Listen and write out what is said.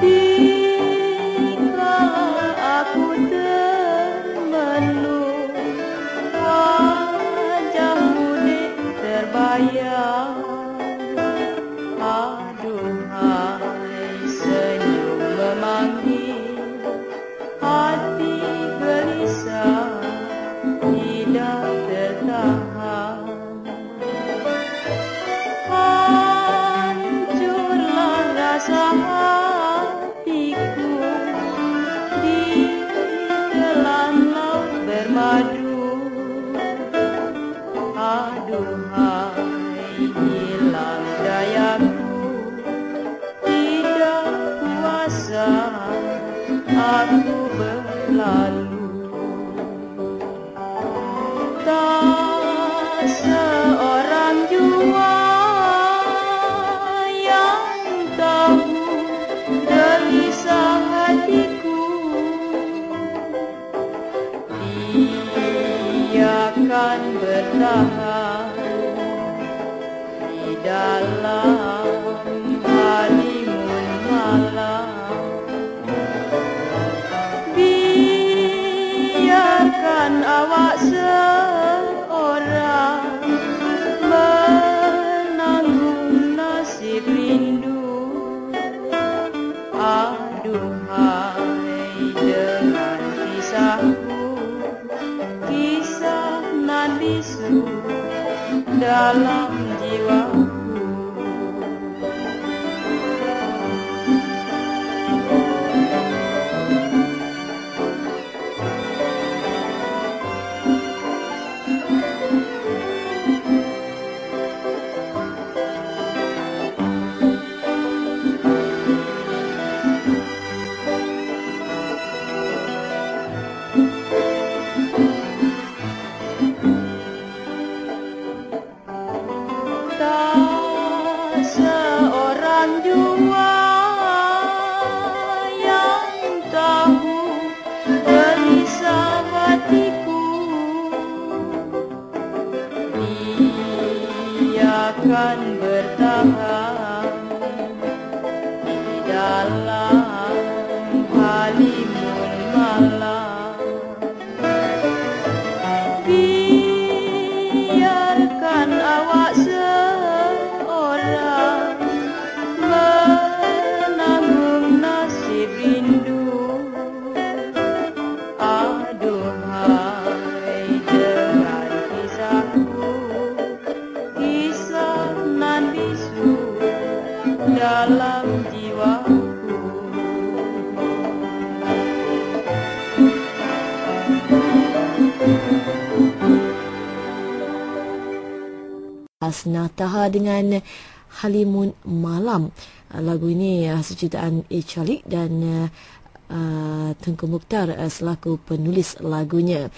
你。Aku berlalu. Tak seorang jua yang tahu gelisah hatiku Dia akan bertahan di dalam kisahku Kisah nan bisu dalam akan bertahan di dalam dalam jiwaku Taha dengan Halimun Malam. Lagu ini uh, sejutaan A. Chalik dan uh, uh, Tengku Mukhtar uh, selaku penulis lagunya.